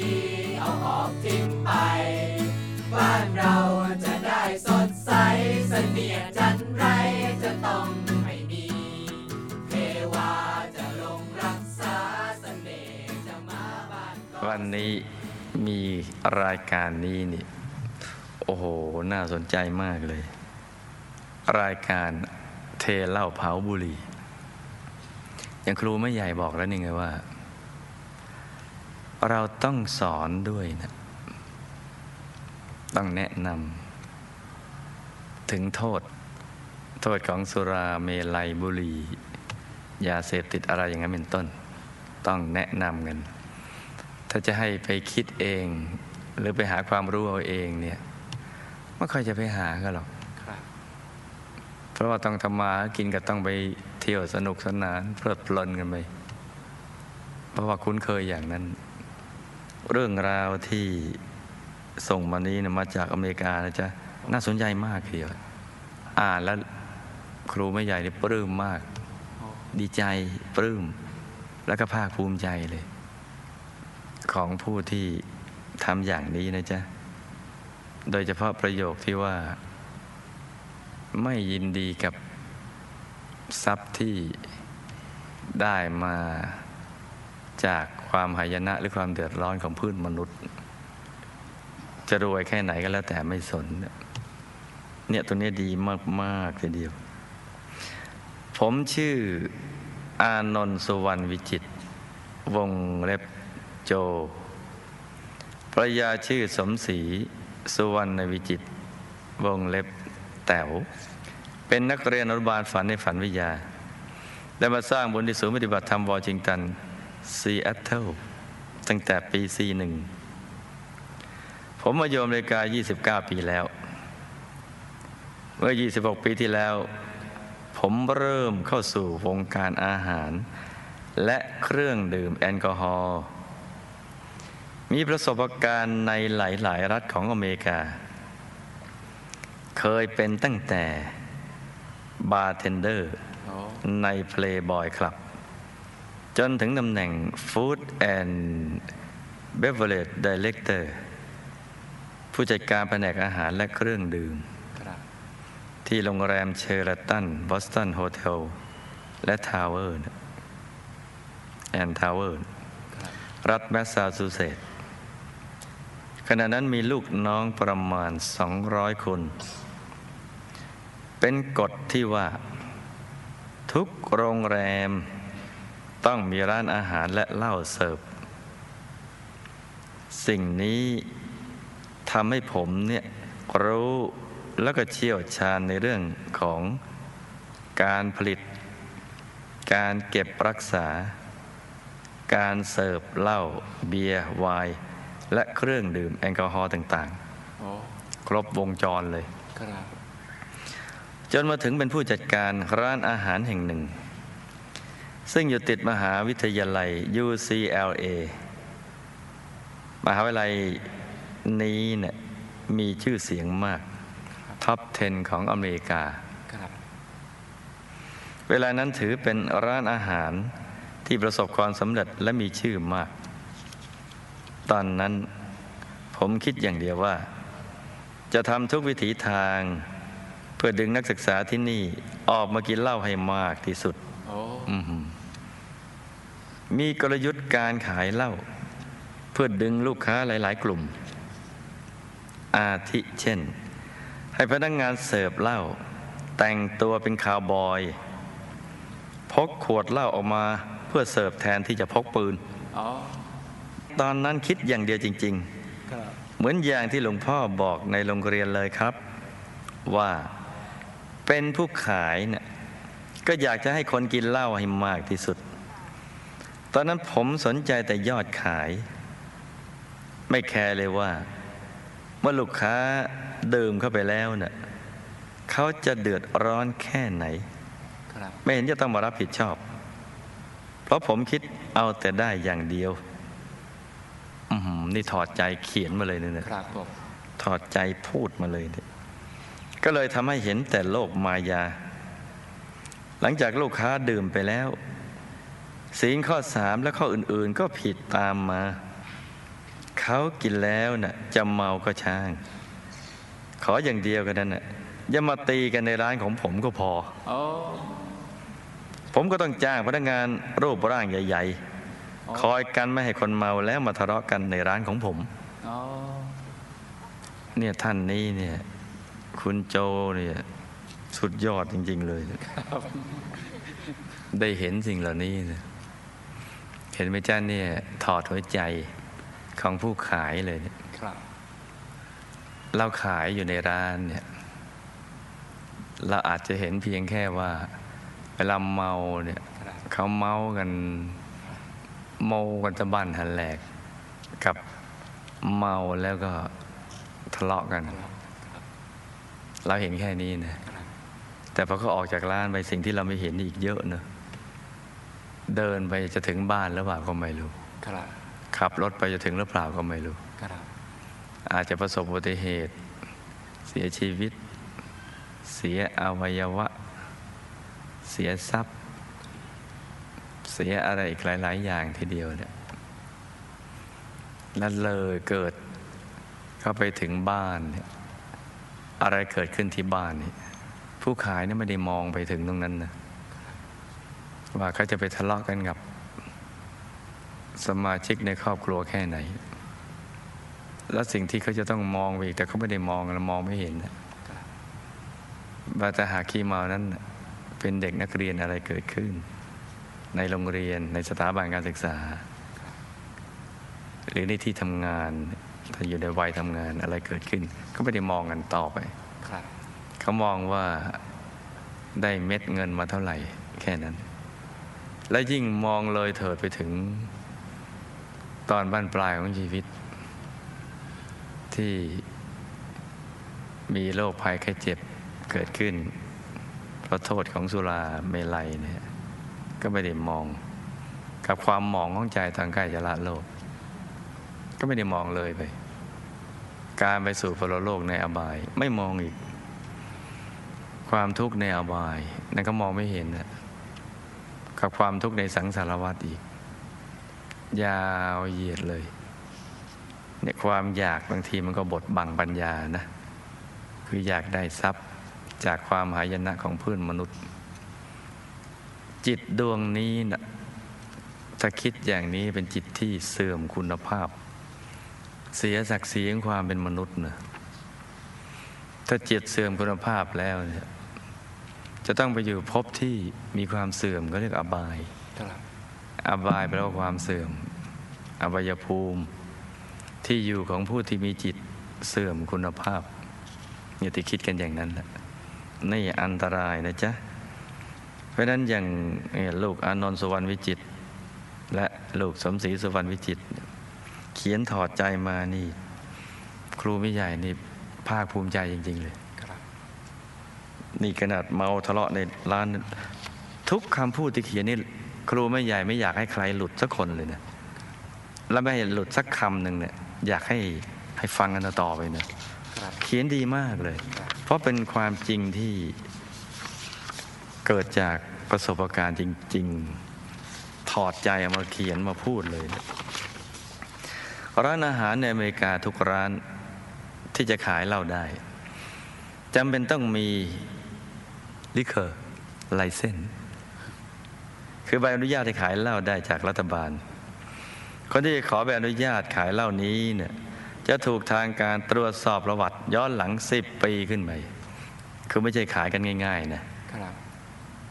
ดี เอาออกทิ้งไป บ้านเราจะได้สดใสเสนียจันไรจะต้องไม่มี เทวาจะลงรักษาเสน่ห์จะมาบ้านก็วันนี้มีรายการนี้นี่โอ้โห น่าสนใจมากเลย รายการเทเล้าเผาบุหรี่อย่างครูไม่ใหญ่บอกแล้วนี่ไงว่า เราต้องสอนด้วยนะต้องแนะนำถึงโทษ โทษของสุราเมลัยบุหรี่ยาเสพติดอะไรอย่างนั้นเป็นต้น ต้องแนะนำกัน ถ้าจะให้ไปคิดเอง หรือไปหาความรู้เอาเองเนี่ยไม่ค่อยจะไปหากันหรอกเพราะว่าต้องทำมาหากินก็ต้องไปเที่ยวสนุกสนานเพลิดเพลินกันไปเพราะว่าคุ้นเคยอย่างนั้น เรื่องราวที่ส่งมานี้นะมาจากอเมริกานะจ๊ะน่าสนใจมากเดียวอ่านแล้วครูไม่ใหญ่นี่ปลื้มมาก ดีใจปลื้ม แล้วก็ภาคภูมิใจเลย ของผู้ที่ทำอย่างนี้นะจ๊ะ โดยเฉพาะประโยคที่ว่า ไม่ยินดีกับทรัพย์ที่ได้มา จากความหายนะหรือความเดือดร้อนของพืชมนุษย์ จะรวยแค่ไหนก็แล้วแต่ไม่สน เนี่ยตัวนี้ดีมาก ๆ ทีเดียว ผมชื่ออานนท์สุวรรณวิจิต วงเล็บโจภรรยาชื่อสมศรีสุวรรณวิจิต วงเล็บแต๋ว เป็นนักเรียนอนุบาลฝันในฝันวิทยา ได้มาสร้างบุญที่ศูนย์ปฏิบัติธรรมวอชิงตัน ซีแอตเทิลตั้งแต่ปี 41 ผมมาอยู่อเมริกา 29 ปีแล้ว เมื่อ 26 ปีที่แล้ว ผมเริ่มเข้าสู่วงการอาหาร และเครื่องดื่มแอลกอฮอล์มีประสบการณ์ในหลาย ๆ รัฐของอเมริกา เคยเป็นตั้งแต่ bartender โอ้ใน Playboy Club จนถึงตำแหน่ง Food and Beverage Director ผู้จัดการแผนกอาหารและเครื่องดื่มครับที่โรงแรม Sheratonบอสตัน Hotel และ Tower and Tower ครับรัฐแมสซาชูเซตส์ขณะนั้นมีลูกน้องประมาณ 200 คน เป็นกฎที่ว่า ทุกโรงแรม ต้องมีร้านอาหารและเหล้าเสิร์ฟ สิ่งนี้ทำให้ผมเนี่ยรู้แล้วก็เชี่ยวชาญในเรื่องของการผลิต การเก็บรักษา การเสิร์ฟเหล้าเบียร์ไวน์และเครื่องดื่มแอลกอฮอล์ต่างโอ้ๆครบวงจรเลยครับจนมาถึงเป็นผู้จัดการร้านอาหารแห่งหนึ่ง ซึ่งอยู่ติดมหาวิทยาลัย UCLA มหาวิทยาลัยนี้เนี่ยมีชื่อเสียงมาก ท็อป 10 ของอเมริกาครับเวลานั้นถือเป็นร้านอาหารที่ประสบความสำเร็จและมีชื่อมาก ตอนนั้นผมคิดอย่างเดียวว่า จะทำทุกวิถีทาง เพื่อดึงนักศึกษาที่นี่ออกมากินเหล้าให้มากที่สุดโอ้อือหือ มีกลยุทธ์การขายเหล้าเพื่อดึงลูกค้าหลาย ๆ กลุ่ม อาทิเช่น ให้พนักงงานเสิร์ฟเหล้าแต่งตัวเป็นคาวบอย พกขวดเหล้าออกมาเพื่อเสิร์ฟแทนที่จะพกปืนอ๋อตอนนั้นคิดอย่างเดียวจริงครับๆเหมือนอย่างที่หลวงพ่อบอกในโรงเรียนเลยครับ ว่าเป็นผู้ขายเนี่ยก็อยากจะให้คนกินเหล้าให้มากที่สุด ตอนนั้นผมสนใจแต่ยอดขาย ไม่แคร์เลยว่า เมื่อลูกค้าดื่มเข้าไปแล้วเนะ่ะเขาจะเดือดร้อนแค่ไหนครับไม่เห็นจะต้องมารับผิดชอบ เพราะผมคิดเอาแต่ได้อย่างเดียวอือหือนี่ถอดใจเขียนมาเลยเนี่ยนะครับผมถอดใจพูดมาเลยเนี่ยก็เลยทำให้เห็นแต่โลกมายา หลังจากลูกค้าดื่มไปแล้ว ศีลข้อสามและข้ออื่นๆก็ผิดตามมา เขากินแล้วน่ะจะเมาก็ช่าง ขออย่างเดียวกันนั้นน่ะอย่ามาตีกันในร้านของผมก็พอโอ้ผมก็ต้องจ้างพนักงานรูปร่างใหญ่อ๋อๆคอยกันไม่ให้คนเมาแล้วมาทะเลาะกันในร้านของผมโอ้เนี่ยท่านนี้เนี่ย คุณโจเนี่ยสุดยอดจริง ๆ เลย ได้เห็นสิ่งเหล่านี้นะ เห็นไหมจ้าเนี่ยถอดหัวใจของผู้ขายเลยเนี่ยครับ เราขายอยู่ในร้านเนี่ย เราอาจจะเห็นเพียงแค่ว่าเวลาเมาเนี่ยครับเขาเมากันเมากันตะบันหันแหลก กับเมาแล้วก็ทะเลาะกัน เราเห็นแค่นี้นะครับแต่พอเขาออกจากร้านไปสิ่งที่เราไม่เห็นอีกเยอะเนอะ เดินไปจะถึงบ้านหรือเปล่าก็ไม่รู้ครับขับรถไปจะถึงหรือเปล่าก็ไม่รู้ครับอาจจะประสบอุบัติเหตุ เสียชีวิต เสียอวัยวะ เสียทรัพย์ เสียอะไรอีกหลาย ๆ อย่างทีเดียวเนี่ยนั่นเลยเกิดเข้าไปถึงบ้านเนี่ยอะไรเกิดขึ้นที่บ้านนี่ผู้ขายเนี่ยไม่ได้มองไปถึงตรงนั้นนะ ว่าเขาจะไปทะเลาะกันกับ สมาชิกในครอบครัวแค่ไหน แล้วสิ่งที่เขาจะต้องมองไปอีกแต่เขาไม่ได้มองเรามองไม่เห็นนะบาตาหาคีเมานั้นน่ะเป็นเด็กนักเรียนอะไรเกิดขึ้น ในโรงเรียนในสถาบันการศึกษา หรือในที่ทำงานถ้าอยู่ในวัยทำงานอะไรเกิดขึ้น ก็ไม่ได้มองกันต่อไปครับเขามองว่าได้เม็ดเงินมาเท่าไหร่แค่นั้น และยิ่งมองเลยเถิดไปถึง ตอนบ้านปลายของชีวิต ที่มีโรคภัยไข้เจ็บเกิดขึ้น เพราะโทษของสุราเมลัยเนี่ยก็ไม่ได้มอง กับความมองของใจทางกายจะละโลก ก็ไม่ได้มองเลยไป การไปสู่พรโลกในอบาย ไม่มองอีก ความทุกข์ในอบาย นั่นก็มองไม่เห็นนะ กับความทุกข์ในสังสารวัฏอีก ยาวเหยียดเลยเนี่ยความอยากบางทีมันก็บดบังปัญญานะ คืออยากได้ทรัพย์จากความหายนะของเพื่อนมนุษย์ จิตดวงนี้นะถ้าคิดอย่างนี้เป็นจิตที่เสื่อมคุณภาพ เสียศักดิ์ศรีของความเป็นมนุษย์นะถ้าจิตเสื่อมคุณภาพแล้วเนี่ย จะต้องไปอยู่ภพที่มีความเสื่อมก็เรียกอบายครับอบายแปลว่าความเสื่อมอบายภูมิ ที่อยู่ของผู้ที่มีจิตเสื่อมคุณภาพอย่าติคิดกันอย่างนั้นแหละนี่อันตรายนะจ๊ะ เพราะฉะนั้นอย่างเนี่ยลูกอานนท์สุวรรณวิจิตรและลูกสมศรีสุวรรณวิจิตรเขียนถอดใจมานี่ ครูไม่ใหญ่นี่ภาคภูมิใจจริง ๆ เลยครับ นี่ขนาดเมาทะเลาะในร้าน ทุกคำพูดที่เขียนนี่ครูไม่ใหญ่ไม่อยากให้ใครหลุดสักคนเลยนะแล้วไม่ให้หลุดสักคำหนึ่งเนี่ยอยากให้ให้ฟังกันต่อไปเนะครับเขียนดีมากเลยครับเพราะเป็นความจริงที่เกิดจากประสบการณ์จริง ๆ ถอดใจเอามาเขียนมาพูดเลย ร้านอาหารในอเมริกาทุกร้านที่จะขายเหล้าได้จำเป็นต้องมี ลิเคอร์ไลเซนคือใบอนุญาตให้ขายเหล้าได้จากรัฐบาล คนที่ขอใบอนุญาตขายเหล้านี้เนี่ยจะถูกทางการตรวจสอบประวัติย้อนหลังสิบปีขึ้นไป คือไม่ใช่ขายกันง่าย ๆ นะครับ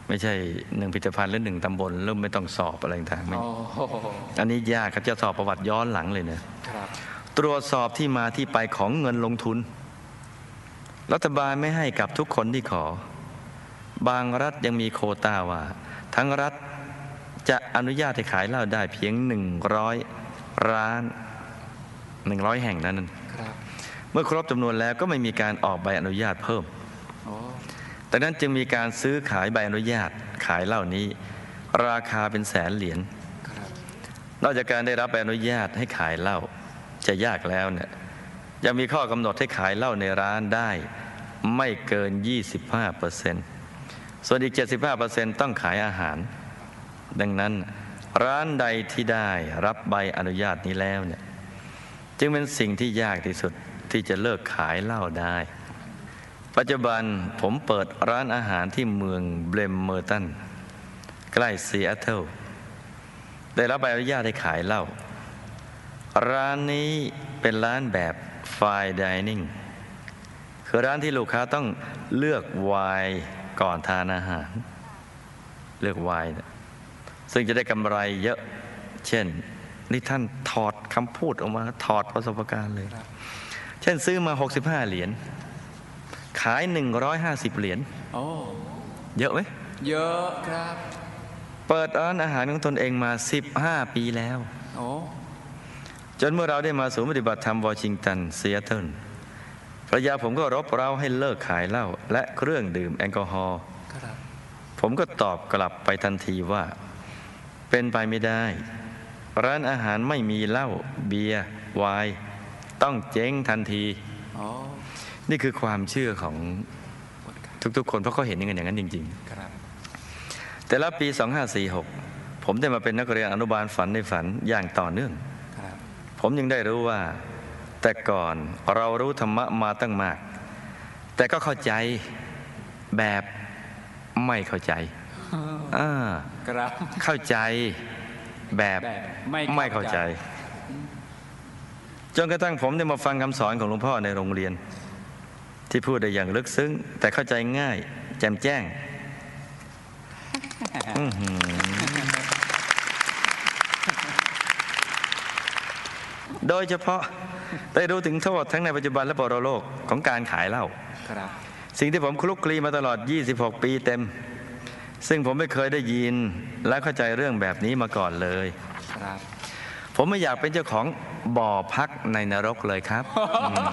ไม่ใช่หนึ่งผลิตภัณฑ์หรือหนึ่งตำบลแล้วไม่ต้องสอบอะไรต่างๆไม่โอ้โหอันนี้ยากครับจะสอบประวัติย้อนหลังเลยนะครับ ตรวจสอบที่มาที่ไปของเงินลงทุน รัฐบาลไม่ให้กับทุกคนที่ขอ บางรัฐยังมีโควต้าว่า ทั้งรัฐจะอนุญาตให้ขายเหล้าได้เพียงหนึ่งร้อยร้านหนึ่งร้อยแห่งนั้นครับเมื่อครบจำนวนแล้วก็ไม่มีการออกใบอนุญาตเพิ่มโอ้ดังนั้นจึงมีการซื้อขายใบอนุญาตขายเหล้านี้ ราคาเป็นแสนเหรียญครับนอกจากการได้รับใบอนุญาตให้ขายเหล้าจะยากแล้วเนี่ยยังมีข้อกำหนดให้ขายเหล้าในร้านได้ไม่เกิน 25% ส่วนอีก 75%ต้องขายอาหาร ดังนั้นร้านใดที่ได้รับใบอนุญาตนี้แล้วเนี่ยจึงเป็นสิ่งที่ยากที่สุดที่จะเลิกขายเหล้าได้ ปัจจุบันผมเปิดร้านอาหารที่เมืองเบรมเมอร์ตัน ใกล้ซีแอตเทิลได้รับใบอนุญาตให้ขายเหล้าร้านนี้เป็นร้านแบบ fine dining คือร้านที่ลูกค้าต้องเลือกไวน์ ก่อนทานอาหาร เลือกไวน์นะซึ่งจะได้กำไรเยอะ เช่น นี่ท่านถอดคำพูดออกมาถอดประสบการณ์เลย เช่นซื้อมา 65 เหรียญขาย 150 เหรียญโอ้เยอะไหมเยอะครับ เปิดร้านอาหารของตนเองมา 15 ปีแล้วโอ้จนเมื่อเราได้มาศูนย์ปฏิบัติธรรมวอชิงตันซีแอตเทิลภ รรยาผมก็รบเร้าให้เลิกขายเหล้าและเครื่องดื่มแอลกอฮอล์ครับผมก็ตอบกลับไปทันทีว่า เป็นไปไม่ได้ ร้านอาหารไม่มีเหล้าเบียร์ไวน์ต้องเจ๊งทันทีโอ้นี่คือความเชื่อของหมดครับทุกๆ คนเพราะเขาเห็นกันอย่างนั้นจริงครับๆแต่ละปี 2546 ผมได้มาเป็นนักเรียนอนุบาลฝันในฝันอย่างต่อเนื่องครับผมยังได้รู้ว่า แต่ก่อนเรารู้ธรรมะมาตั้งมาก แต่ก็เข้าใจแบบไม่เข้าใจอ่าครับเข้าใจแบบแบบไม่ไม่เข้าเข้าใจใจ จนกระทั่งผมได้มาฟังคำสอนของหลวงพ่อในโรงเรียน ที่พูดได้อย่างลึกซึ้ง แต่เข้าใจง่าย แจ่มแจ้งอื้อหือโดยเฉพาะ ได้รู้ถึงโทษทั้งในปัจจุบันและปรโลกของการขายเหล้าครับสิ่งที่ผมคลุกคลีมาตลอด 26 ปีเต็ม ซึ่งผมไม่เคยได้ยินและเข้าใจเรื่องแบบนี้มาก่อนเลยครับผมไม่อยากเป็นเจ้าของบ่อพักในนรกเลยครับอืม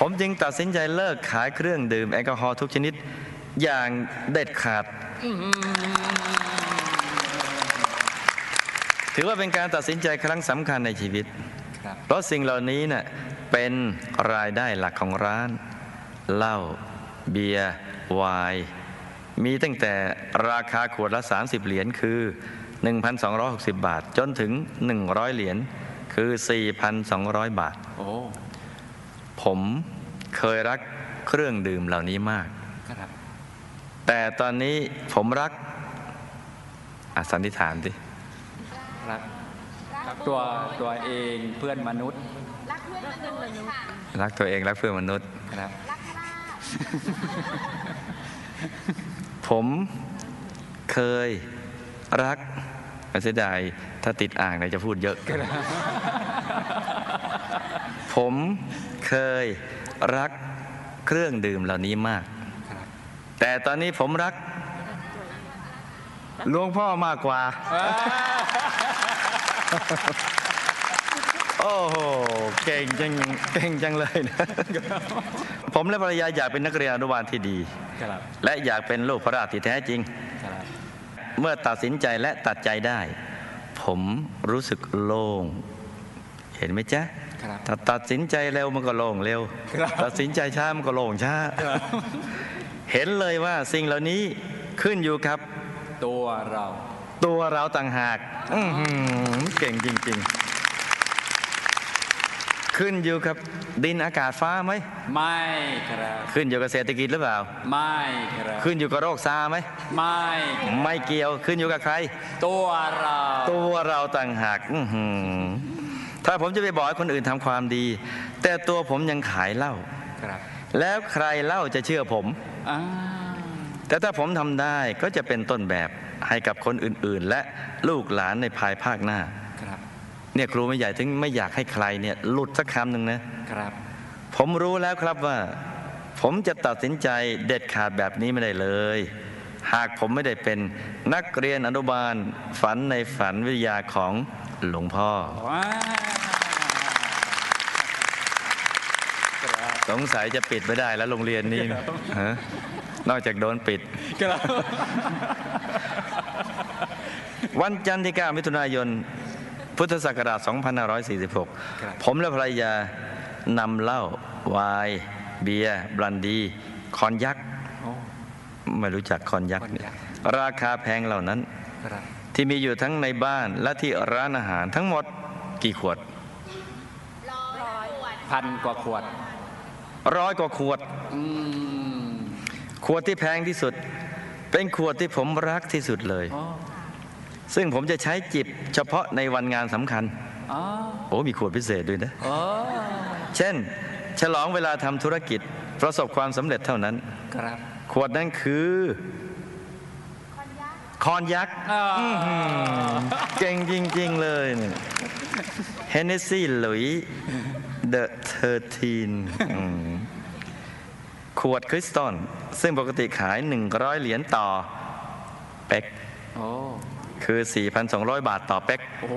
ผมจึงตัดสินใจเลิกขายเครื่องดื่มแอลกอฮอล์ทุกชนิด อย่างเด็ดขาด ถือว่าเป็นการตัดสินใจครั้งสำคัญในชีวิตครับเพราะสิ่งเหล่านี้เน่ะเป็นรายได้หลักของร้านเหล้าเบียร์ไวน์มีตั้งแต่ราคาขวดละ 30 เหรียญคือ 1,260 บาท จนถึง 100 เหรียญคือ 4,200 บาท โอ้ ผมเคยรักเครื่องดื่มเหล่านี้มากครับแต่ตอนนี้ผมรักอะสันนิษฐานสิ รัก รักตัวตัวเองเพื่อนมนุษย์ รักเพื่อนมนุษย์ค่ะรักตัวเองรักเพื่อนมนุษย์ครับ รักพระราชผมเคยรักเสียดายถ้าติดอ่างเนี่ยจะพูดเยอะ ผมเคยรักเครื่องดื่มเหล่านี้มากครับแต่ตอนนี้ผมรักหลวงพ่อมากกว่า โอ้โห เก่งจัง เก่งจังเลยนะ ผมและภรรยาอยากเป็นนักเรียนอนุบาลที่ดี ครับและอยากเป็นลูกพระราชที่แท้จริง ครับเมื่อตัดสินใจและตัดใจได้ ผมรู้สึกโล่ง เห็นไหมจ๊ะ ครับ ถ้าตัดสินใจเร็วมันก็โล่งเร็ว ครับ ตัดสินใจช้ามันก็โล่งช้าครับเห็นเลยว่าสิ่งเหล่านี้ขึ้นอยู่กับ ตัวเรา ตัวเราต่างหากอื้อหือเก่งจริงๆ ขึ้นอยู่กับดินอากาศฟ้าไหม ไม่ครับ ขึ้นอยู่กับเศรษฐกิจหรือเปล่า ไม่ครับ ขึ้นอยู่กับโรคซาไหม ไม่ครับไม่เกี่ยว ขึ้นอยู่กับใคร ตัวเรา ตัวเราต่างหากอื้อหือถ้าผมจะไปบอกให้คนอื่นทำความดี แต่ตัวผมยังขายเหล้าครับแล้วใครเล่าจะเชื่อผมอ่าแต่ถ้าผมทำได้ก็จะเป็นต้นแบบ ให้กับคนอื่น ๆ และลูกหลานในภายภาคหน้าครับเนี่ยครูไม่ใหญ่ถึงไม่อยากให้ใครเนี่ยหลุดสักคำหนึ่งนะครับ ผมรู้แล้วครับว่า ผมจะตัดสินใจเด็ดขาดแบบนี้ไม่ได้เลย หากผมไม่ได้เป็นนักเรียนอนุบาลฝันในฝันวิทยาของหลวงพ่อว้าวครับสงสัยจะปิดไม่ได้แล้วโรงเรียนนี้นะฮะนอกจากโดนปิด ครับวันจันทร์ที่ 9 มิถุนายน พุทธศักราชครับ2546 ผมและภรรยานำเหล้าไวน์เบียร์บรันดี คอนยักษ์โอ้ไม่รู้จักคอนยักษ์คอนยักษ์ราคาแพงเหล่านั้นครับที่ที่มีอยู่ทั้งในบ้านและที่ร้านอาหารทั้งหมดกี่ขวดร้อยขวดพันกว่าขวด ร้อยกว่าขวดอืมขวดที่แพงที่สุด เป็นขวดที่ผมรักที่สุดเลยอ๋อซึ่งผมจะใช้จิบเฉพาะในวันงานสำคัญอ๋อโอ้มีขวดพิเศษด้วยนะอ๋อเช่น ฉลองเวลาทำธุรกิจประสบความสำเร็จเท่านั้นครับขวดนั้นคือคอนยักษ์อ๋อเก่งจริง ๆ เลย Hennessy Louis the Thirteen ขวดคริสตัลซึ่งปกติขาย 100 เหรียญต่อเป๊กโอ้คือ 4,200 บาทต่อเป๊กโอ้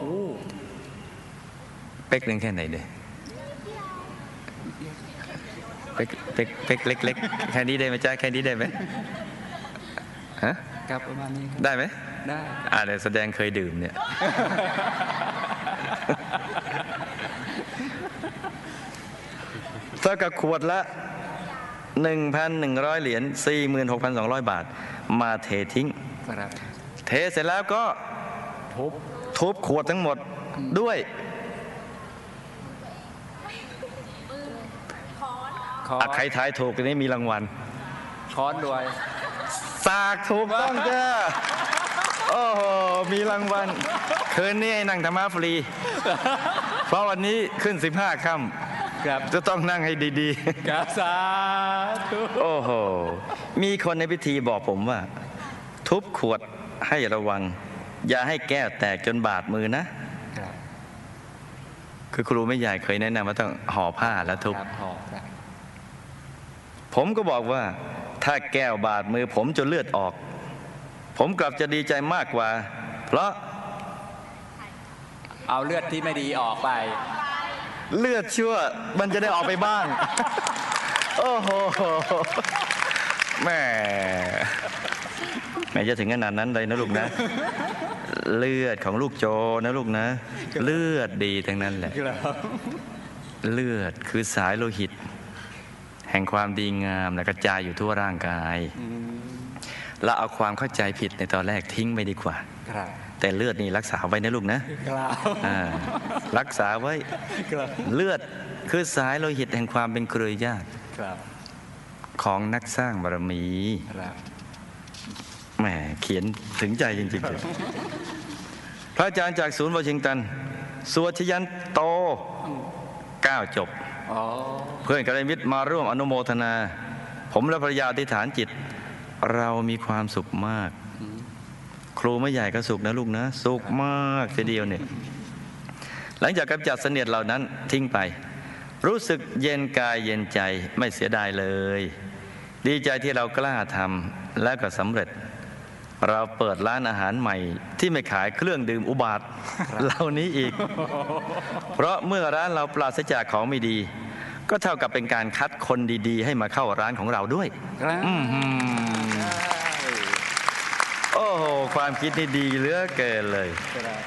โอ้เป๊กหนึ่งแค่ไหนเด้เป๊กเป๊กเป๊กเล็กๆแค่นี้ได้ไหมจ๊ะแค่นี้ได้ไหมฮะครับประมาณนี้ครับได้ไหมได้อ่าเดี๋ยวแสดงเคยดื่มเนี่ย เท่ากับขวดละ 1,100 เหรียญ46,200 บาท มาเททิ้งครับเทเสร็จแล้วก็ทุบทุบขวดทั้งหมดด้วยค้อนอะใครทายถูกอันนี้มีรางวัลค้อนด้วย สากถูกต้องจ้าโอ้โห มีรางวัล คืนนี้ให้นั่งธรรมะฟรี เพราะวันนี้ขึ้น 15ค่ ครับำจะต้องนั่งให้ดีกราบสาธุๆโอ้โห มีคนในพิธีบอกผมว่า ทุบขวดให้ระวัง อย่าให้แก้วแตกจนบาดมือนะครับคือครูไม่ใหญ่เคยแนะนำว่าต้องห่อผ้าแล้วทุบครับหอครับผมก็บอกว่า ถ้าแก้วบาดมือ ผมจนเลือดออก ผมกลับจะดีใจมากกว่า เพราะเอาเลือดที่ไม่ดีออกไป เลือดชั่วมันจะได้ออกไปบ้าง โอ้โหแม่แม่จะถึงขนาดนั้นเลยนะลูกนะ เลือดของลูกโจนะลูกนะ เลือดดีทั้งนั้นแหละเลือดคือสายโลหิต แห่งความดีงามและกระจายอยู่ทั่วร่างกายเราเอาความเข้าใจผิดในตอนแรกทิ้งไปดีกว่า ครับ แต่เลือดนี่รักษาไว้นะลูกนะครับอ่ารักษาไว้ครับเลือดคือสายโลหิตแห่งความเป็นเครือญาติครับของนักสร้างบารมีครับแหมเขียนถึงใจจริงๆเลยพระอาจารย์จากศูนย์วอชิงตันสวดชยันโตเก้าจบอ๋อเพื่อนกัลยาณมิตรมาร่วมอนุโมทนา ผมและภรรยาอธิษฐานจิต เรามีความสุขมากค รูไม่ใหญ่ก็สุขนะลูกนะ สุขมากทีเดียวเนี่ยหลังจากกำจัดเสนียดเหล่านั้นทิ้งไป รู้สึกเย็นกายเย็นใจไม่เสียดายเลย ดีใจที่เรากล้าทำและก็สำเร็จ เราเปิดร้านอาหารใหม่ ที่ไม่ขายเครื่องดื่มอุบาทเหล่านี้อีก เพราะเมื่อร้านเราปราศจากของไม่ดี ก็เท่ากับเป็นการคัดคนดี ๆ ให้มาเข้าร้านของเราด้วยครับอื้อหือโอ้โห ความคิดนี่ดีเหลือเกินเลยครับ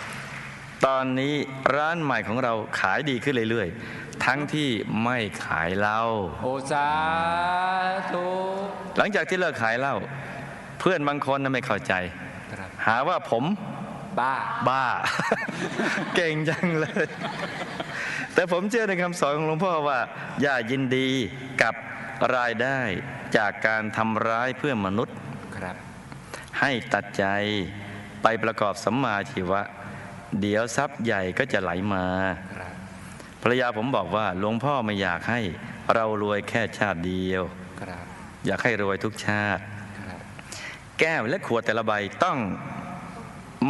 ตอนนี้ร้านใหม่ของเราขายดีขึ้นเรื่อยๆ ทั้งที่ไม่ขายเหล้าโอสาธุหลังจากที่เลิกขายเหล้าเพื่อนบางคนน่ะไม่เข้าใจครับหาว่าผมบ้าบ้า เก่งจังเลย แต่ผมเชื่อในคำสอนของหลวงพ่อว่า อย่ายินดีกับรายได้จากการทำร้ายเพื่อนมนุษย์ครับ ให้ตัดใจไปประกอบสัมมาชีวะ เดี๋ยวทรัพย์ใหญ่ก็จะไหลมาครับภรรยาผมบอกว่าหลวงพ่อไม่อยากให้เรารวยแค่ชาติเดียวครับอยากให้รวยทุกชาติครับแก้วและขวดแต่ละใบต้อง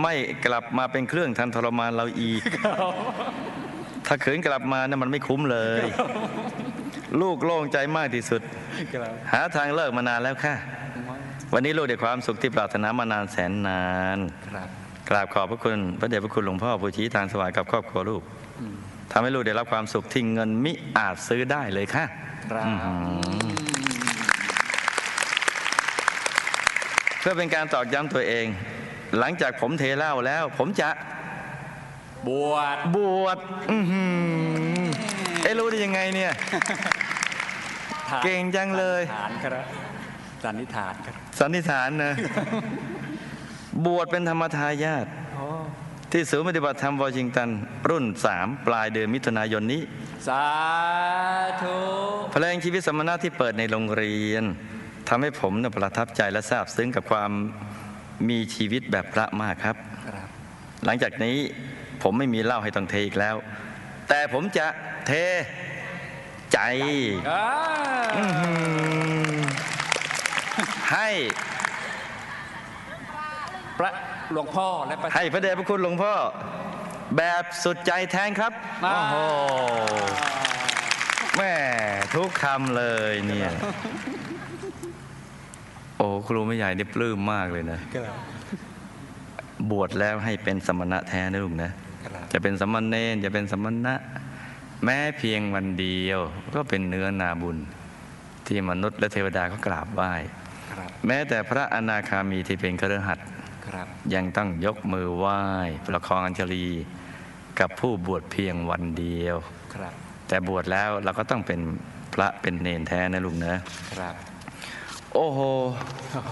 ไม่กลับมาเป็นเครื่องทันทรมานเราอีก ถ้าขืนกลับมานะมันไม่คุ้มเลย ลูกโล่งใจมากที่สุดครับหาทางเลิกมานานแล้วค่ะ วันนี้ลูกได้ความสุขที่ปรารถนามานานแสนนานครับกราบขอบพระคุณพระเดชพระคุณหลวงพ่อผู้ชี้ทางสว่างกับครอบครัวลูกทำให้ลูกได้รับความสุขที่เงินมิอาจซื้อได้เลยค่ะครับอื้อหือเพื่อเป็นการตอกย้ำตัวเอง หลังจากผมเทเหล้าแล้ว ผมจะบวชบวชอื้อหือเอ้รู้ได้ยังไงเนี่ย เก่งจังเลยสันนิษฐานครับ สันนิษฐานครับสันนิษฐานนะ บวชเป็นธรรมทายาทโอ้ที่ศูนย์ปฏิบัติธรรมวอชิงตัน รุ่น3ปลายเดือนมิถุนายนนี้ สาธุเพลงชีวิตสมณะที่เปิดในโรงเรียนทำให้ผมเนี่ยประทับใจและซาบซึ้งกับความมีชีวิตแบบพระมากครับครับหลังจากนี้ผมไม่มีเหล้าให้ต้องเทอีกแล้ว แต่ผมจะเทใจอ่า ให้พระหลวงพ่อและพระให้พระเดชพระคุณหลวงพ่อ แบบสุดใจแทนครับมาโอ้โหแม่ทุกคำเลยเนี่ย โอ้ครูไม่ใหญ่นี่ปลื้มมากเลยนะครับบวชแล้วให้เป็นสมณะแท้นะลุงนะครับจะเป็นสมณเณรจะเป็นสมณะ แม้เพียงวันเดียว ก็เป็นเนื้อนาบุญ ที่มนุษย์และเทวดาเขากราบไหว้ครับ แม้แต่พระอนาคามีที่เป็นเครือขัดครับยังต้องยกมือไหว้ประคองอัญชลีกับผู้บวชเพียงวันเดียวครับแต่บวชแล้วเราก็ต้องเป็นพระเป็นเนนแท้นะลุงนะครับโอ้โหโอ้โห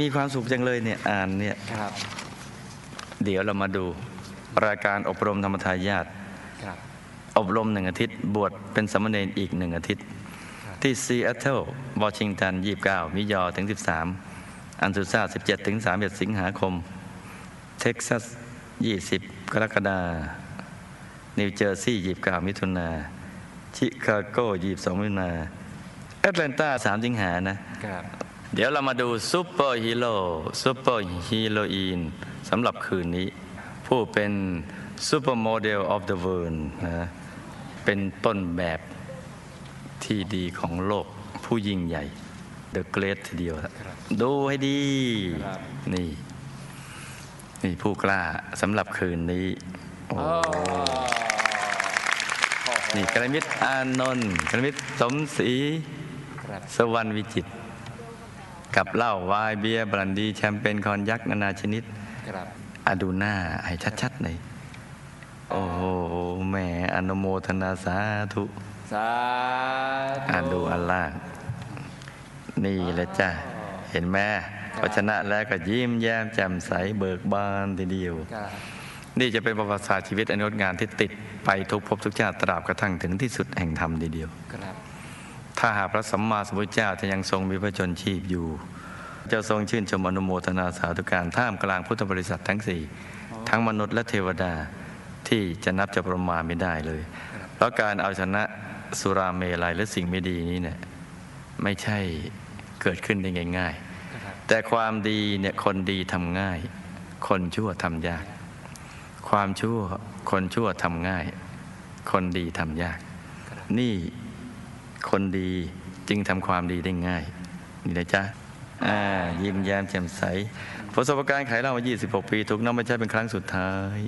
มีความสุขจังเลยเนี่ยอ่านเนี่ยครับเดี๋ยวเรามาดู รายการอบรมธรรมทายาทครับอบรมหนึ่งอาทิตย์ บวชเป็นสามเณรอีกหนึ่งอาทิตย์ ที่ซีแอตเทิลวอชิงตัน 29 มิยอถึง 13 อันสุซ่า17 ถึง 31 สิงหาคม เท็กซัส 20 กรกฎานิวเจอร์ซีย์29 มิถุนาชิคาโก 22 มิถุนาแอตแลนตา 3 สิงหานะครับเดี๋ยวเรามาดู superhero superheroine สำหรับคืนนี้ ผู้เป็น supermodel of the world นะเป็นต้นแบบ ที่ดีของโลกผู้ยิ่งใหญ่ The Great ทีเดียวครับดูให้ดีครับนี่ นี่ผู้กล้าสำหรับคืนนี้โอ้โอ้โอ้โหนี่กระมิตรอานนท์กระมิตรสมศรีครับสวรรค์วิจิตรกับเหล้าวายเบียร์บรันดี แชมเปญคอนยักษ์นานาชนิดครับอะดูหน้าให้ชัดๆหน่อยโอ้โหแหมอนุโมทนาสาธุ สาธุอ่านดูอันล่าง นี่แหละจ้ะ เห็นไหมพอชนะแล้วก็ยิ้มแย้มแจ่มใสเบิกบานทีเดียวครับนี่จะเป็นประวัติศาสตร์ชีวิตอันงดงามที่ติดไปทุกภพทุกชาติตราบกระทั่งถึงที่สุดแห่งธรรมทีเดียวครับถ้าหากพระสัมมาสัมพุทธเจ้าจะยังทรงมีพระชนชีพอยู่จะทรงชื่นชมอนุโมทนาสาธุการท่ามกลางพุทธบริษัททั้งสี่ทั้งมนุษย์และเทวดาที่จะนับจะประมาณไม่ได้เลยเพราะการเอาชนะ สุราเมลัยและสิ่งไม่ดีนี้เนี่ยไม่ใช่เกิดขึ้นได้ง่ายครับๆแต่ความดีเนี่ยคนดีทำง่าย คนชั่วทำยาก ความชั่วคนชั่วทำง่าย คนดีทำยาก นี่คนดีจึงทำความดีได้ง่าย นี่นะจ๊ะอ่ายิ้มแย้มแจ่มใสประสบการณ์ขายเหล้ามา 26 ปี ถูกนำมาใช้เป็นครั้งสุดท้าย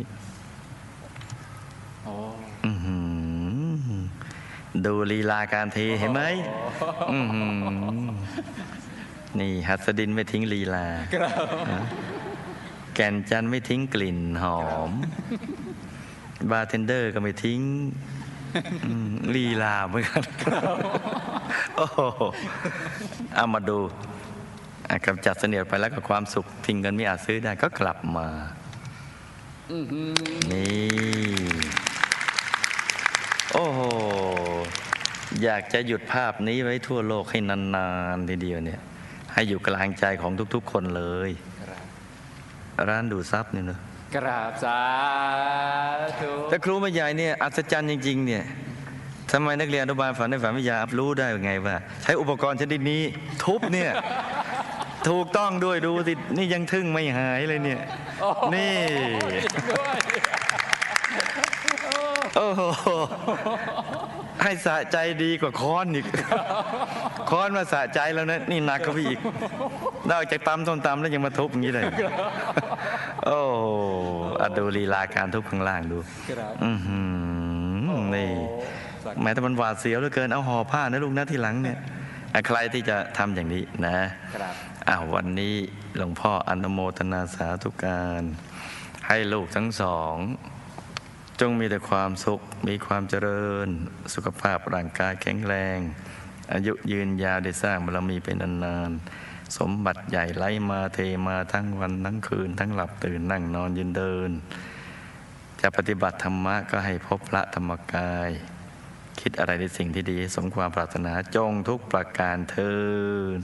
โอ้ อื้อหือ ดูลีลาการเทเห็นไหมอื้อหือนี่หัสดินไม่ทิ้งลีลาครับแก่นจันทร์ไม่ทิ้งกลิ่นหอม bartender ก็ไม่ทิ้งอืมลีลาเหมือนกันโอ้โหเอามาดูอะกับจัดเสนียดไปแล้วกับความสุขที่เงินไม่อาจซื้อได้ก็กลับมาอื้อหือนี่ โอ้โห อยากจะหยุดภาพนี้ไว้ทั่วโลกให้นานๆทีเดียวเนี่ย ให้อยู่กลางใจของทุกๆคนเลยครับร้านดูดซับเนี่ยเนอะกราบสาธุแต่ครูมาใหญ่เนี่ยอัศจรรย์จริง ๆ เนี่ยทำไมนักเรียนอนุบาลฝันในฝันวิทยารู้ได้ยังไงว่า ใช้อุปกรณ์ชนิดนี้ทุบเนี่ย ถูกต้องด้วยดูสินี่ยังทึ่งไม่หายเลยเนี่ยโอ้โหนี่ด้วยโอ้โห ให้สะใจดีกว่าค้อนอีก ค้อนมาสะใจแล้วนะนี่หนักกว่าพี่อีกนอกจากตำส้มตำแล้วยังมาทุบอย่างนี้เลยโอ้โหอะดูลีลาการทุบข้างล่างดูครับอือหือนี่สักแม้แต่มันหวาดเสียวเหลือเกินเอาห่อผ้านะลูกนะทีหลังเนี่ยอะใครที่จะทำอย่างนี้นะครับอ้าววันนี้หลวงพ่ออนุโมทนาสาธุการ ให้ลูกทั้งสอง จงมีแต่ความสุข มีความเจริญ สุขภาพร่างกายแข็งแรง อายุยืนยาวได้สร้างบารมีเป็นนานๆ สมบัติใหญ่ไหลมาเทมาทั้งวันทั้งคืน ทั้งหลับตื่นนั่งนอนยืนเดิน จะปฏิบัติธรรมะก็ให้พบพระธรรมกาย คิดอะไรในสิ่งที่ดี สมความปรารถนาจงทุกประการเทิน